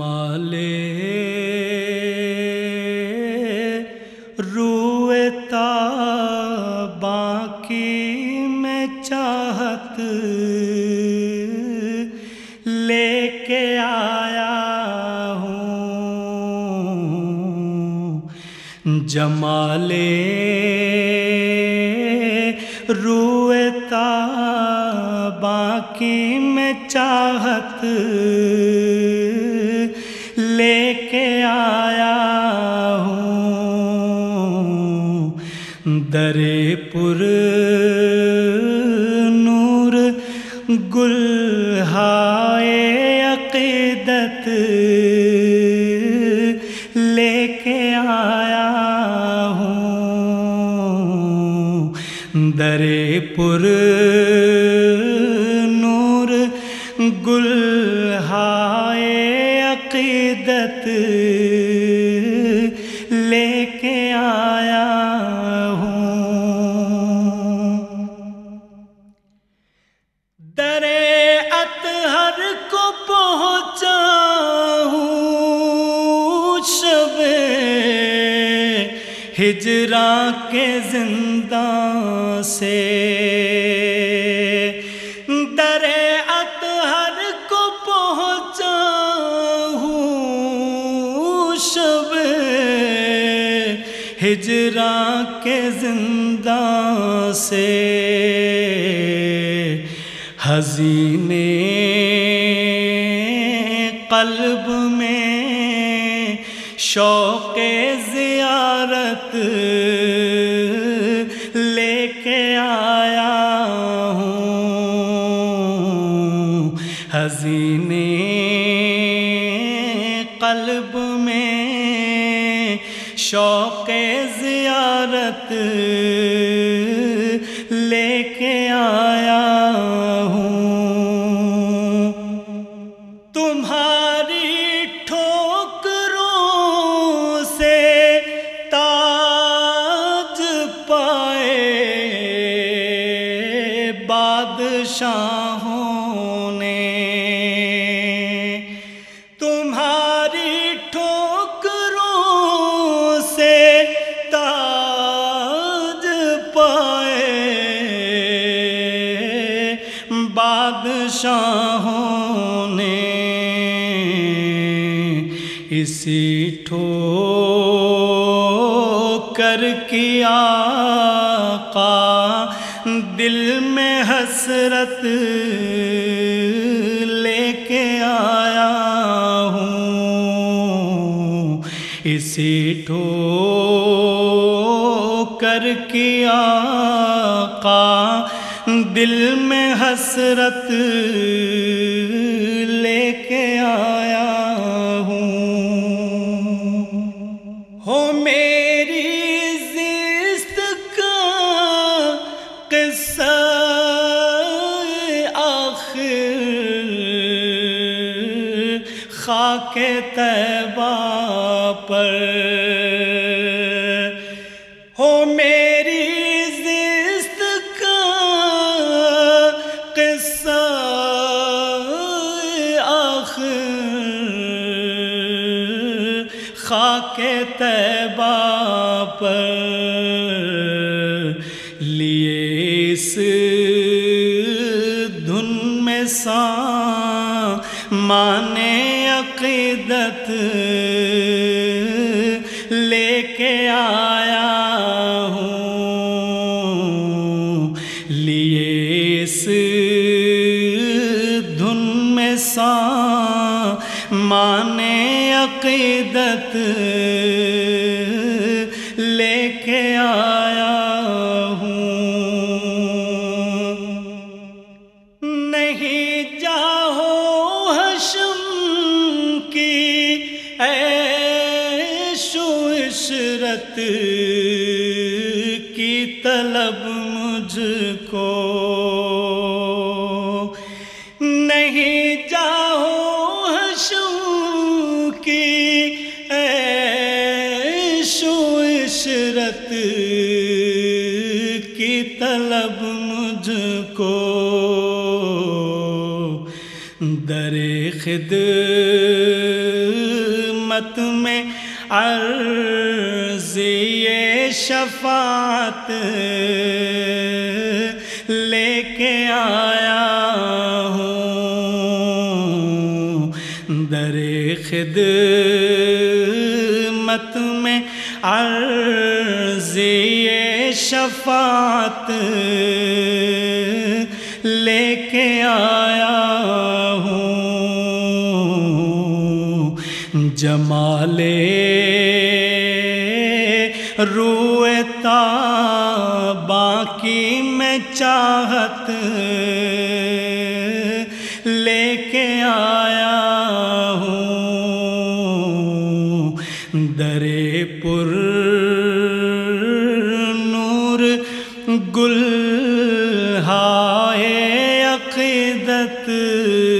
مالے روتا باقی میں چاہت لے کے آیا ہوں۔ جمالے روتا باقی میں چاہت آیا ہوں۔ درے پر نور گل ہائے عقیدت لے کے آیا ہوں۔ درے پر گل ہائے عقیدت لے کے آیا ہوں۔ در اطہر کو پہنچا ہوں شب ہجراں کے زندہ سے۔ شب ہجراں کے زندہ سے حزینے قلب میں شوق زیارت لے کے آیا ہوں۔ حزینے قلب میں شوق زیارت لے کے آیا ہوں۔ تمہاری ٹھوکروں سے تاج پائے بادشاہوں نے۔ تمہاری بادشاہوں نے اسی ٹھو کر کیا آقا دل میں حسرت لے کے آیا ہوں۔ اسی ٹھو کر کیا آقا دل میں حسرت لے کے آیا ہوں۔ ہو میری زیست کا قصہ آخر خاک طیبہ پر خاک طیبہ پر لیے اس دھن میں سا مانے عقیدت لے کے آیا ہوں۔ لیے اس دھن میں سا مانے عقیدت لے کے آیا ہوں۔ نہیں جاہو حشم کی عیش و عشرت کی طلب مجھ کو۔ عشرت کی طلب مجھ کو در خدمت مت میں عرض شفاعت لے کے آیا ہوں۔ در خدمت میں عرض یہ شفاعت لے کے آیا ہوں۔ جمال روتا باقی میں چاہت لے کے آیا ہوں۔ درے پر کہتے